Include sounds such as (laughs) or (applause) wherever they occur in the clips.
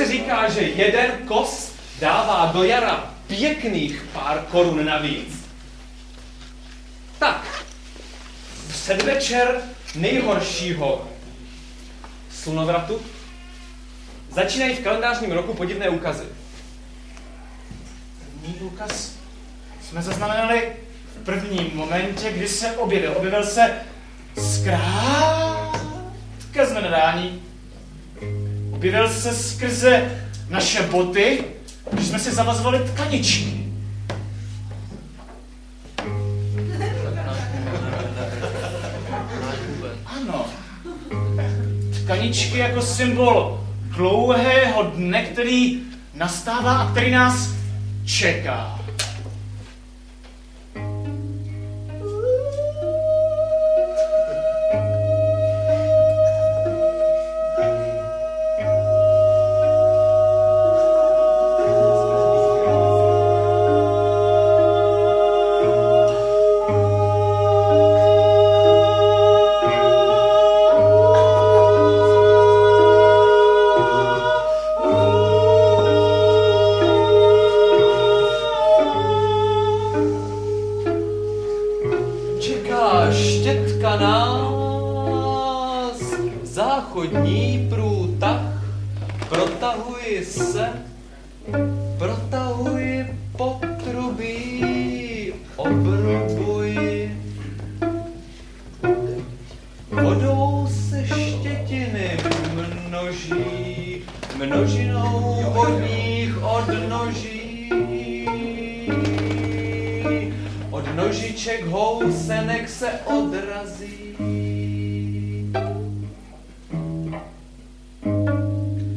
se říká, že jeden kos dává do jara pěkných pár korun navíc. Tak, předvečer nejhoršího slunovratu začínají v kalendářním roku podivné úkazy. První úkaz jsme zaznamenali v prvním momentě, kdy se objevil. Objevil se zkrátka z. Objevil se skrze naše boty, když jsme si zavazovali tkaničky. Ano. Tkaničky jako symbol dlouhého dne, který nastává a který nás čeká. Čeká nožiček housenek se odrazí.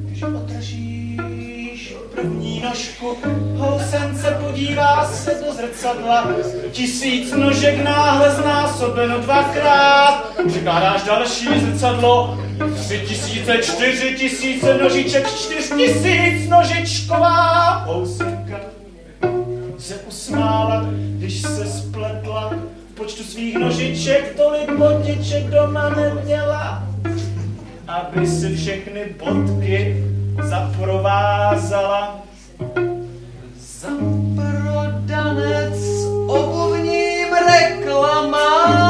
Když otržíš první nožku, housence podívá se do zrcadla. Tisíc nožek náhle znásobeno dvakrát. Překládáš další zrcadlo. Tři tisíce, čtyři tisíce nožiček, čtyř tisíc nožičková housenka se usmála, když se. Svých nožiček tolik botiček doma neměla aby si všechny bodky zaprovázala. Za prodanec obuvním reklamám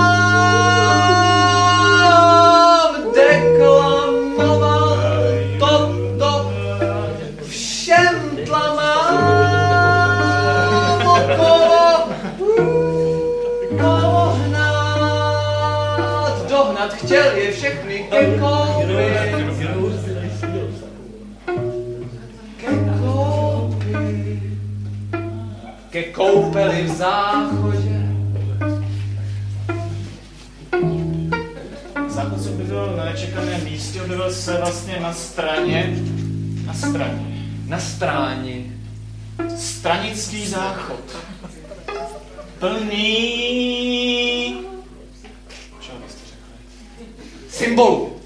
koupeli v záchodě. Záchod se objevil na nečekaném místě, objevil se vlastně na straně, na straně. Na stráni. Stranický záchod. Plný... Čeho byste řekli? Symbolu.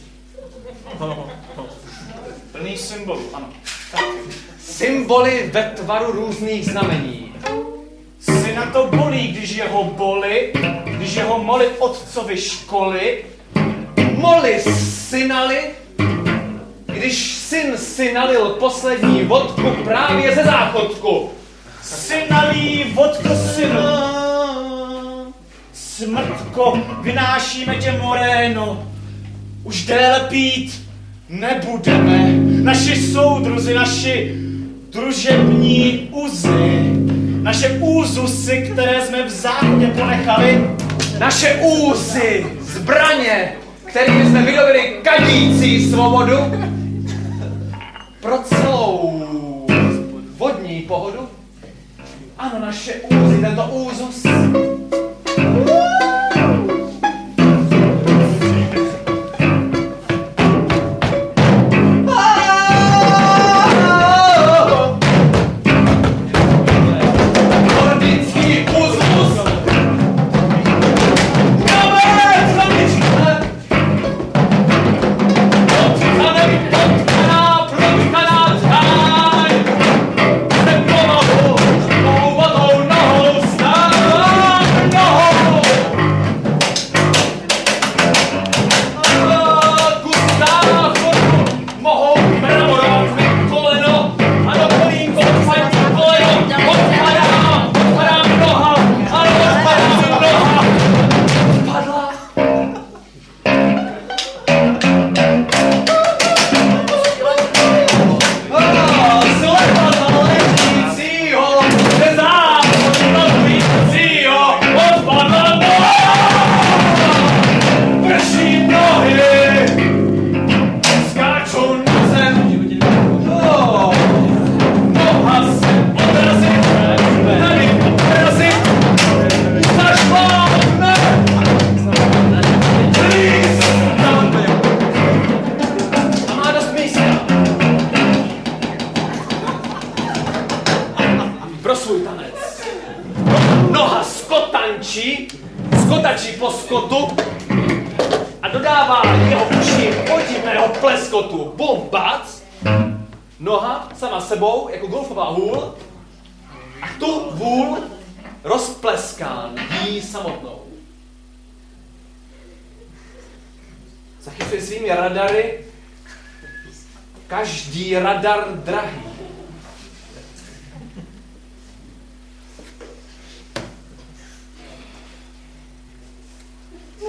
Plný symbolů, ano. Tak. Symboly ve tvaru různých znamení. Syna to bolí, když jeho boli, když jeho moli otcovi školy, Moli synali, když syn synalil poslední vodku právě ze záchodku. synalí vodko synu. Smrtko, vynášíme tě moréno. Už déle pít nebudeme. Naši soudruzi, naši družební uzy, naše úzusy, které jsme v záchodě ponechali, Naše úzy, zbraně, kterými jsme vydobili kadící svobodu pro celou vodní pohodu. Ano, naše úzy, tento úzus.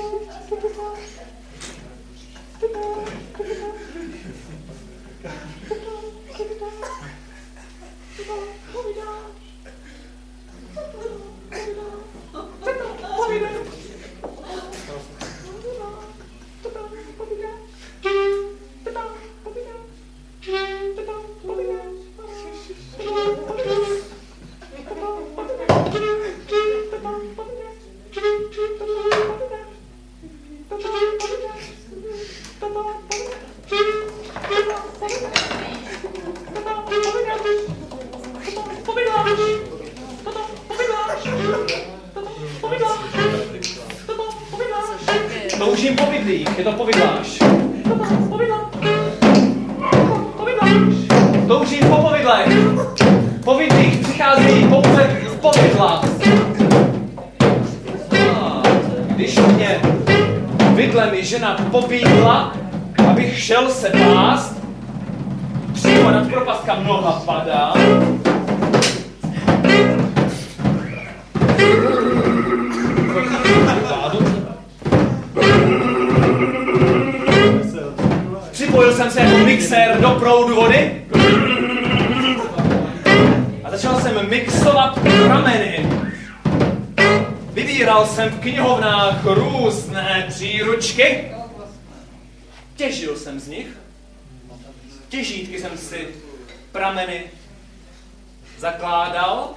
Oh, my God. Pást, přímo nad propast, kam noha padá, Připojil jsem se jako mixér do proudu vody a začal jsem mixovat prameny. Vybíral jsem v knihovnách různé příručky. Těžil jsem z nich. Těžítky jsem si prameny zakládal.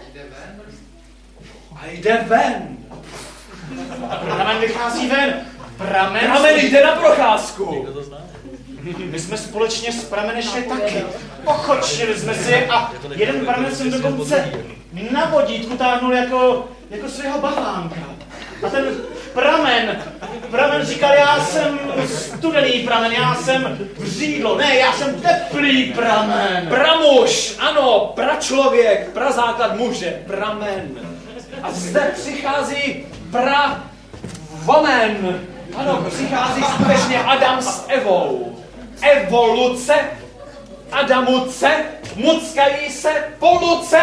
A jde ven. Pramen vychází ven. Pramen... Pramen jde na procházku. My jsme společně s prameny šli taky. Pochočili jsme si a jeden pramen jsem dokonce na vodítku táhnul jako, jako svého bavánka. A ten pramen, pramen říkal, já jsem studený pramen, já jsem vřídlo, ne, já jsem teplý pramen. Pramuž, ano, pračlověk, prazáklad muže, pramen. A zde přichází pra vomen. Ano, přichází skutečně Adam s Evou. Evoluce, Adamuce, muckají se po luce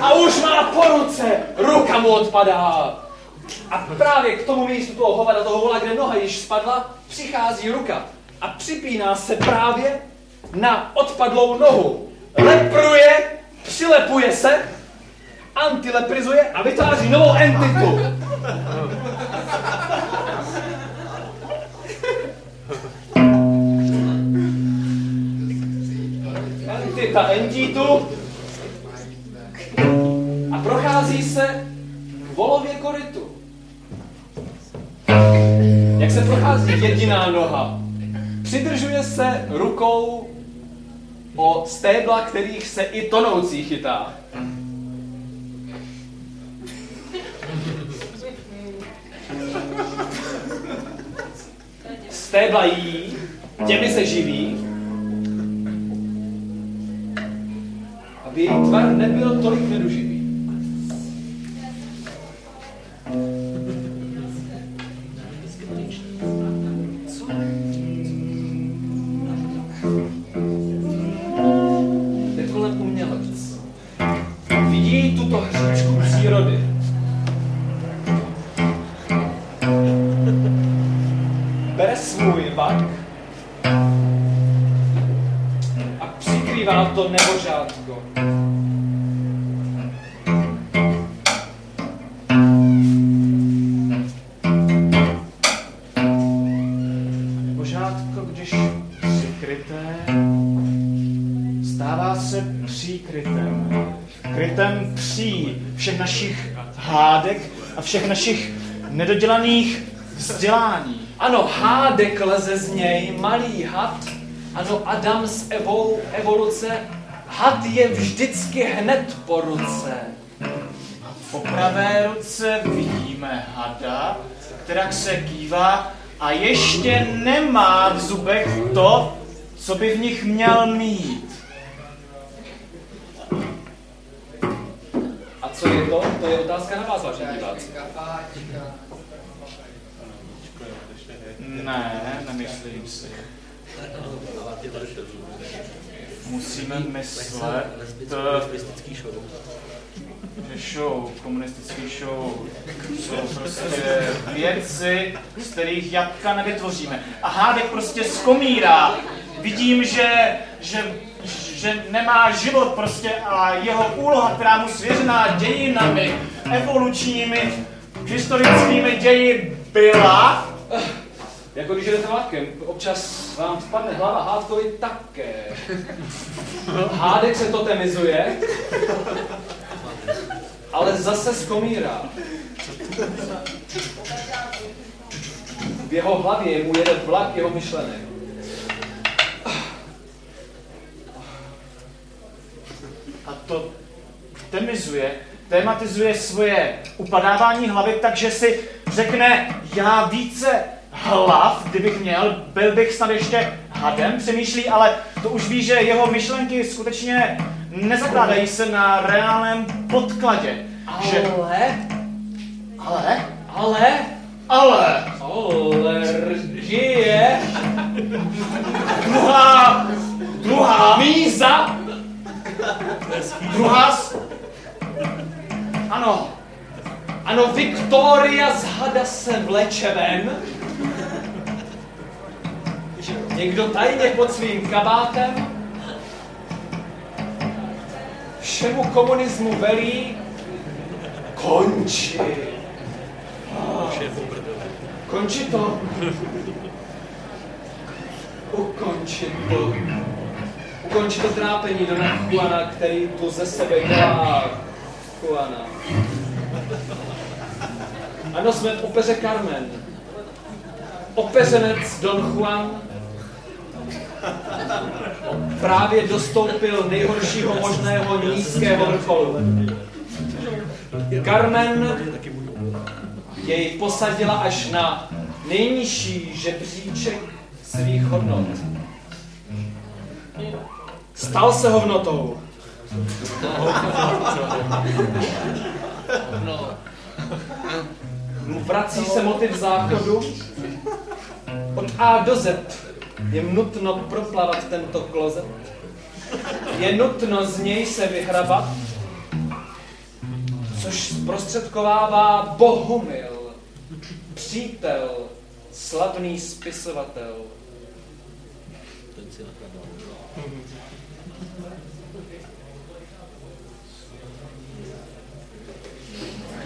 a už má po ruce, ruka mu odpadá. A právě k tomu místu toho hovada, toho vola, kde noha již spadla, přichází ruka a připíná se právě na odpadlou nohu. Lepruje, přilepuje se, antileprizuje a vytváří novou entitu. Entita entitu a prochází se k volově korytu. Jak se prochází jediná noha? Přidržuje se rukou o stébla, kterých se i tonoucí chytá. Stébla jí, těmi se živí, aby její tvar nebyl tolik nedoživý. A všech našich nedodělaných vzdělání. Ano, hádek leze z něj, malý had. Ano, Adam s Evou, evoluce. Had je vždycky hned po ruce. Po pravé ruce vidíme hada, která se kývá a ještě nemá v zubech to, co by v nich měl mít. A co je to? Je otázka na vás, vážení diváci. Ne, nemyslím si. Musíme myslet, že show, komunistický show, jsou prostě věci, z kterých jabka nevytvoříme. A hádek prostě skomírá. Vidím, že, že, že nemá život prostě a jeho úloha, která mu svěřená dějinami, evolučními, historickými ději byla, Jako když jdete vlakem, občas vám spadne hlava hádkovi také. Hádek se totemizuje, ale zase skomírá. V jeho hlavě mu jede vlak jeho myšlenek. To temizuje, tematizuje svoje upadávání hlavy, takže si řekne, já více hlav, kdybych měl, byl bych snad ještě hadem, přemýšlí, ale to už ví, že jeho myšlenky skutečně nezakládají se na reálném podkladě. Že, Ale, ale, ale, ale, ale žije. Druhá, druhá, míza druhá, ano, Ano, Viktoria z hada se vleče ven. Někdo tajně pod svým kabátem. Všemu komunismu velí konči. Konči to. Ukonči to. Ukonči to trápení do Juana, který tu ze sebe dělá Juana. Ano, jsme v opeře Carmen. Opeřenec Don Juan právě dostoupil nejhoršího možného nízkého vrcholu. Carmen jej posadila až na nejnižší žebříček svých hodnot. Stal se hovnotou. Vrací se motiv záchodu. Od A do Z je nutno proplavat tento klozet. Je nutno z něj se vyhrabat, což zprostředkovává Bohumil, přítel, slavný spisovatel.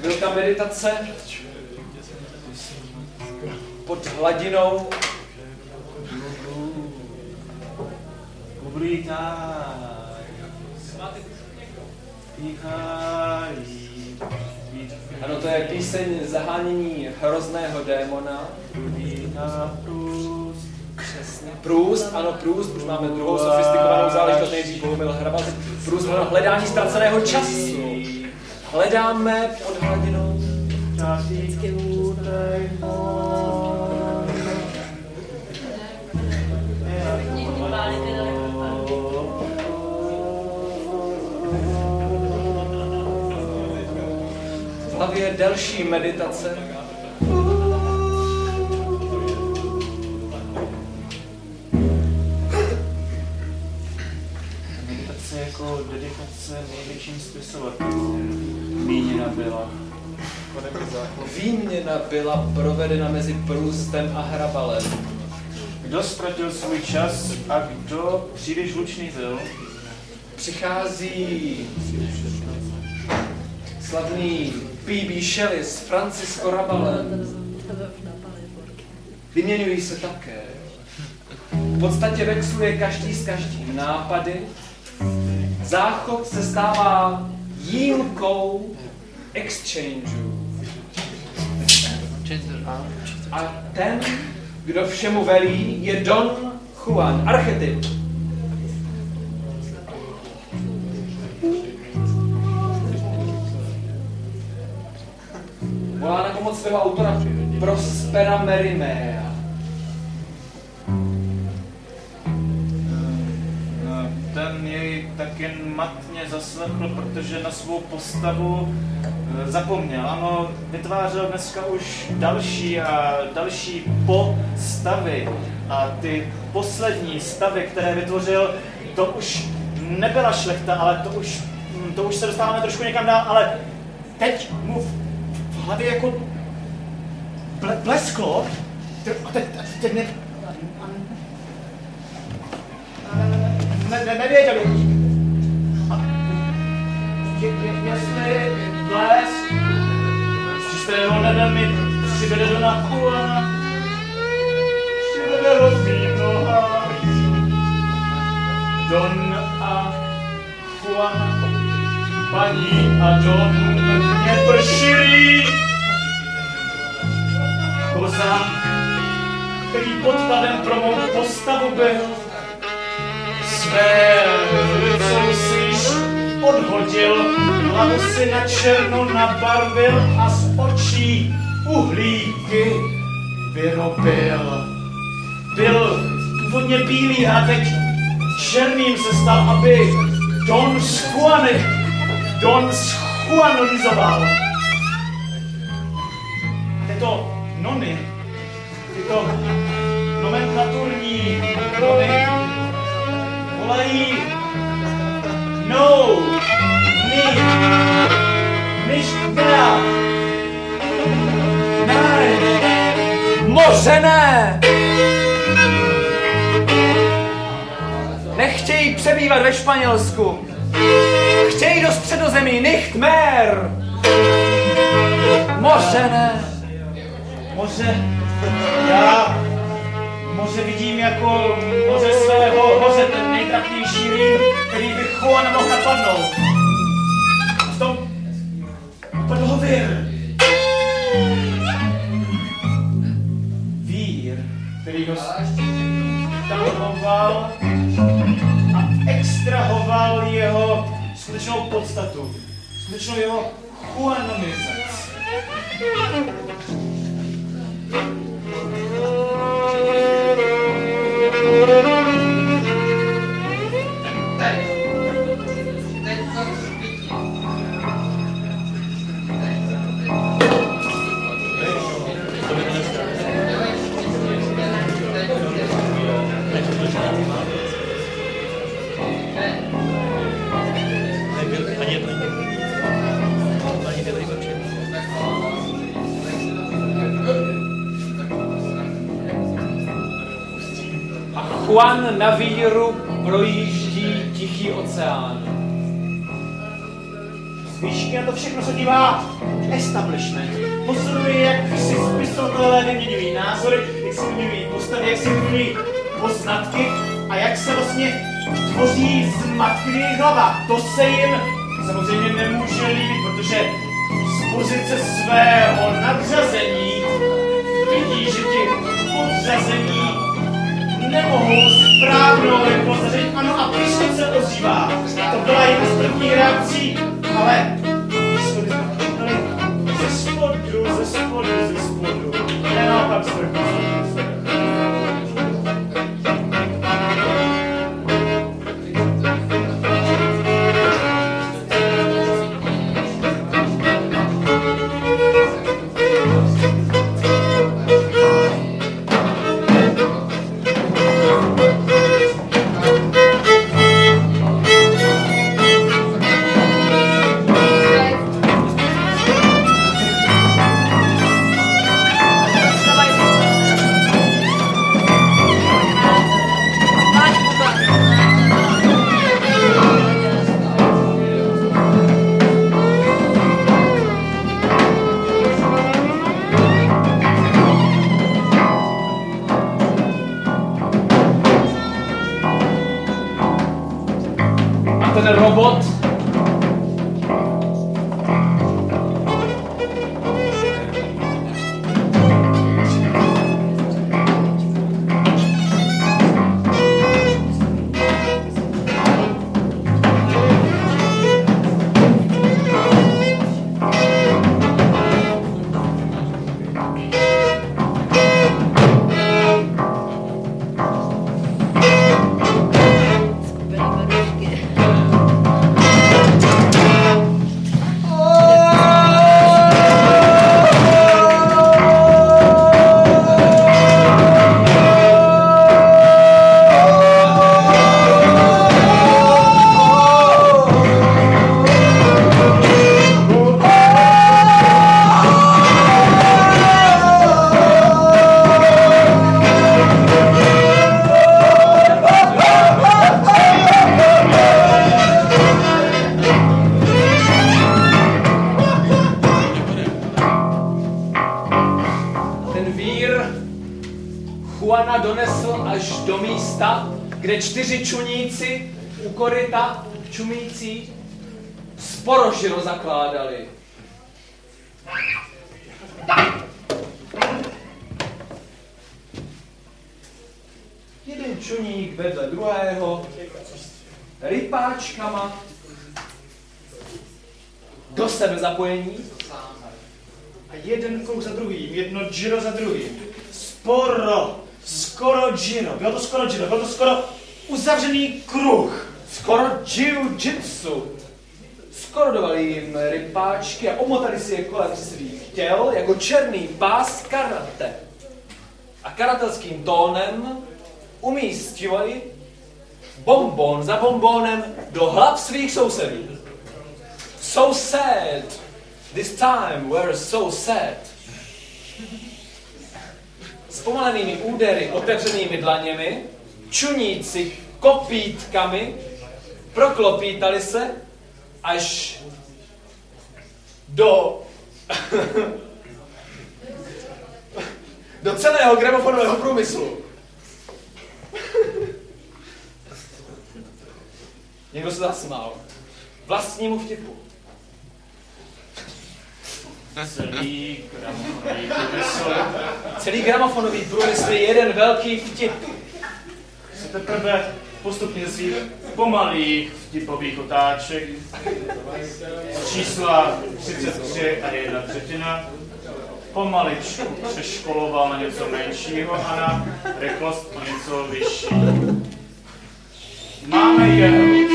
Chvilka meditace pod hladinou Dobrý. Ano, to je píseň zahánění hrozného démona. Přesně. Průst, ano, průst, už máme druhou sofistikovanou záležitost, nejdřív Bohumil Hrabal. Průst, ano, hledání ztraceného času. Hledáme pod hladinou. Útek V hlavě delší. Meditace dedikace největším spisovatelům míněna byla. Výměna byla provedena mezi Průstem a Hrabalem. Kdo ztratil svůj čas a kdo příliš lučný byl, Přichází slavný P.B. Shelley s Francisco Rabalem. Vyměňují se také. V podstatě vexluje každý s každým nápady. Záchod se stává jímkou exchangeů. A ten, kdo všemu velí, je Don Juan, archetyp. svého autora Prospera Merimea. Tak jen matně zaslechl, protože na svou postavu eh, zapomněl. Ano, vytvářel dneska už další a další postavy. A ty poslední stavy, které vytvořil, to už nebyla šlechta, ale to už, hm, to už se dostáváme trošku někam dál, ale teď mu v hlavě jako ble, blesklo, a teď, teď ne, ne, ne, nevěděli. A je, je, jestli blesk z čistého nebe mi přivede do nachu a přivede ho v nohách. Don a Juan, paní a Don mě pršili. Kozák, který pod kladem pro mou postavu byl, své si odhodil, hlavu si na černo nabarvil a z očí uhlíky vyrobil. Byl původně bílý a teď černým se stal, aby Don Juany, Don Juanonizoval. Tyto nony, tyto nomenklaturní nony volají no, my, myš která, Ne! Moře ne! Nechtějí přebývat ve Španělsku. Chtějí do středozemí, nicht mehr! Moře ne! moře, já moře vidím jako moře svého, moře ten nejtrapnější rým, který by Juan mohl napadnout. V tom padl vír. Vír, který ho tahoval a extrahoval jeho skutečnou podstatu, skutečnou jeho Juanomizaci. A Juan na víru projíždí Tichý oceán. Z výšky na to všechno se dívá establishment. Pozoruje, jak si spisovatelé vyměňují názory, jak si vyměňují postavy, jak si vyměňují poznatky a jak se vlastně tvoří zmatky v jejich. To se jim samozřejmě nemůže líbit, protože z pozice svého nadřazení vidí, že ti podřazení nemohou správnou zařadit. Ano, a písně se ozývá. To byla jedna z prvních reakcí, ale výschody jsme pochopili ze spodu, ze spodu, ze spodu. Ne naopak z vrchu, do sebe zapojení, A jeden kruh za druhým, jedno giro za druhým. Sporo, skoro giro. Bylo to skoro giro, byl to skoro uzavřený kruh. skoro jiu-jitsu. Skorodovali jim rypáčky a omotali si je kolem svých těl jako černý pás karate. A karatelským tónem umístivali bonbon za bonbonem do hlav svých sousedů. So sad. This time we're so sad. S pomalenými údery otevřenými dlaněmi, čuníci kopítkami, proklopítali se až do (laughs) do celého gramofonového průmyslu. (laughs) Někdo se zasmál. Vlastnímu vtipu. Celý gramofonový průmysl Celý gramofonový průmysl je jeden velký vtip. se teprve postupně z pomalých vtipových otáček z čísla 33 a 1 třetina pomaličku přeškoloval na něco menšího a na rychlost o něco vyšší. Máme jeho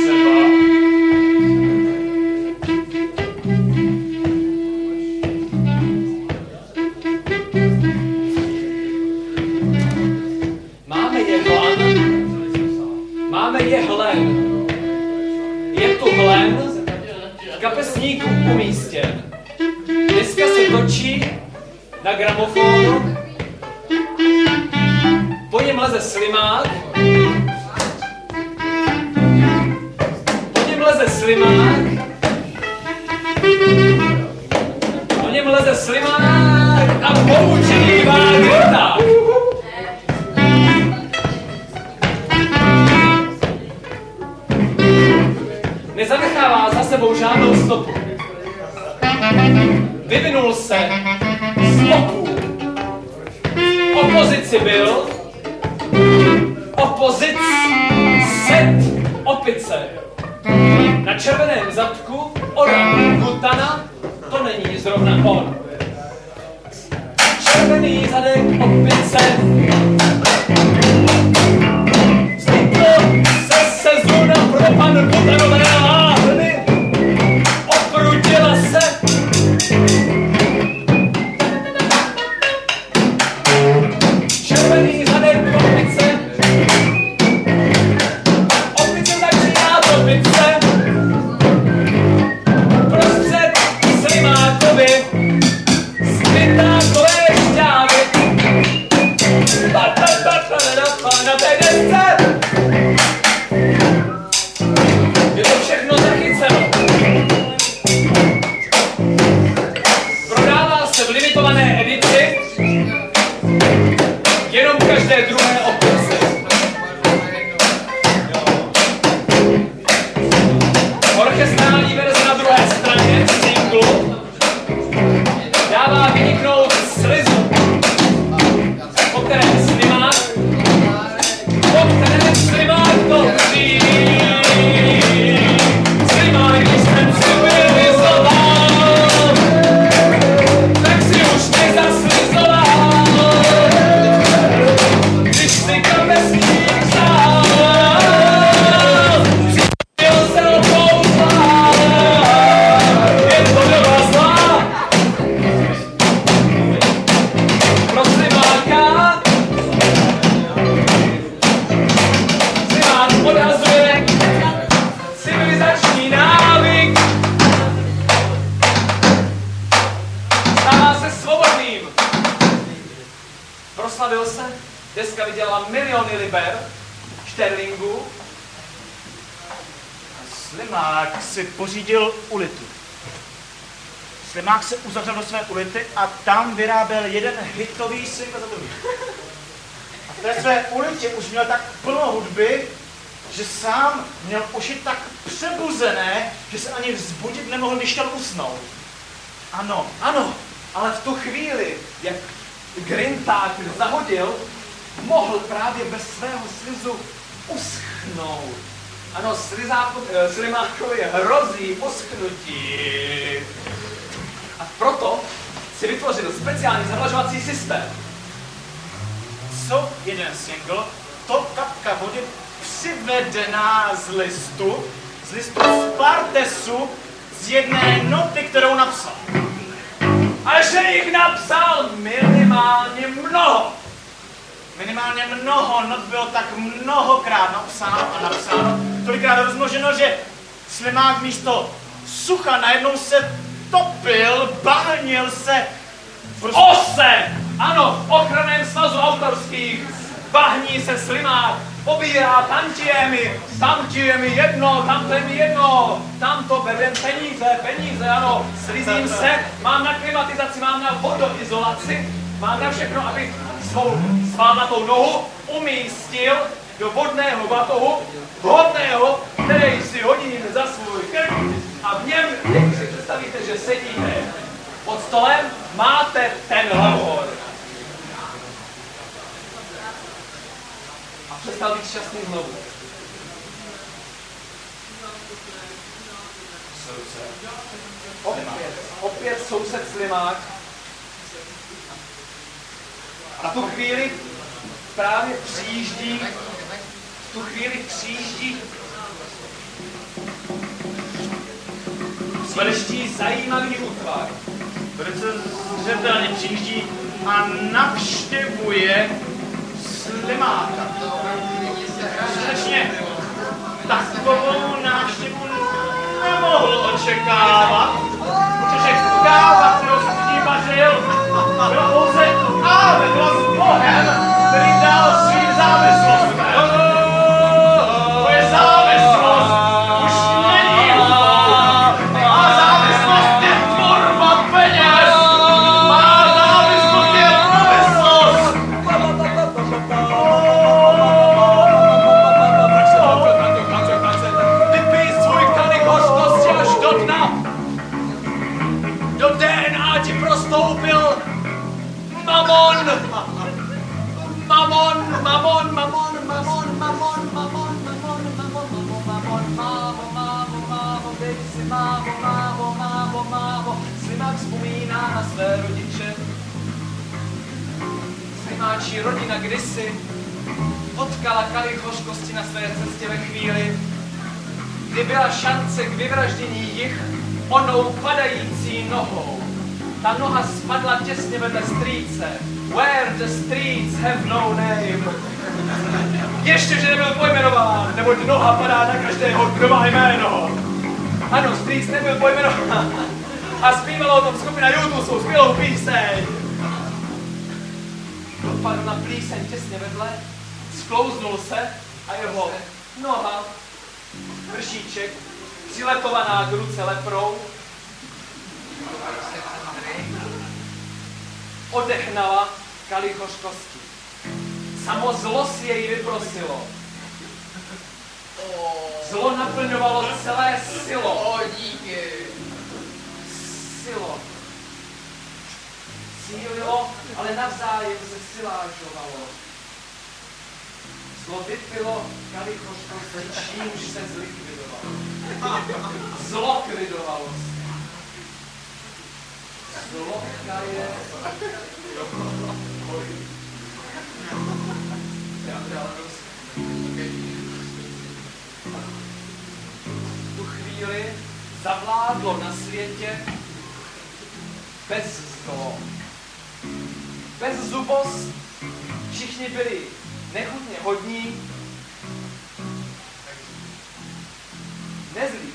za sebou žádnou stopu. Vyvinul se z. V opozici byl opozic set opice. Na červeném zadku orang kutana, to není zrovna on. Červený zadek opice Vzniklo se sezóna pro pan Butanové Slimák si pořídil ulitu. Slimák se uzavřel do své ulity a tam vyráběl jeden hitový single za druhý. A v té své ulitě už měl tak plno hudby, že sám měl uši tak přebuzené, že se ani vzbudit nemohl, když chtěl usnout. Ano, Ano, ale v tu chvíli, jak Grinták zahodil, mohl právě bez svého slizu uschnout. Ano, slizáku, eh, Slimákovi hrozí uschnutí. A proto si vytvořil speciální zavlažovací systém. co jeden single, to kapka vody přivedená z listu, z listu Spartesu, z jedné noty, kterou napsal. A že jich napsal minimálně mnoho. Minimálně mnoho not bylo tak mnohokrát napsáno a napsáno, tolikrát rozmnoženo, že Slimák místo sucha najednou se topil, bahnil se, prostě Ose! Ano, v ochranném svazu autorských bahní se slimák, pobírá tantiemy, tantiemy jedno, tamto mi jedno, tamto berem peníze, peníze, ano, slizím se, mám na klimatizaci, mám na vodoizolaci, mám na všechno, abych svou svalnatou nohu umístil do vodného batohu, vhodného, který si hodím za svůj krk a v něm, jak si představíte, že sedíte pod stolem, máte ten lavor. A přestal být šťastný znovu. Opět, opět soused Slimák. A tu chvíli právě přijíždí, v tu chvíli přijíždí přijíždí zajímavý útvar. velice zřetelně přijíždí a navštěvuje Slimáka. Skutečně takovou návštěvu nemohl očekávat, protože káva, kterou jsem s tím salve, nossos, morrendo, brindar os filhos à pessoa. Byla šance k vyvraždění jich onou padající nohou. Ta noha spadla těsně vedle strýce. Where the streets have no name. Ještě, že nebyl pojmenován, neboť noha padá na každého, kdo má jméno. Ano, strýc nebyl pojmenován. A zpívala o tom skupina YouTube skvělou píseň. Dopadl na plíseň těsně vedle, sklouznul se a jeho noha vršíček, přilepovaná k ruce leprou, odehnala kalich hořkosti. Samo zlo si jej vyprosilo. Zlo naplňovalo celé silo. O, díky. Silo. Cílilo, ale navzájem se silážovalo. Zlo vypilo kalich hořkosti, čímž se zlikvidovalo. Zlo klidovalo se. Zlo je... V tu chvíli zavládlo na světě bez zlo. Bez zubost všichni byli nechutně hodní, nezlí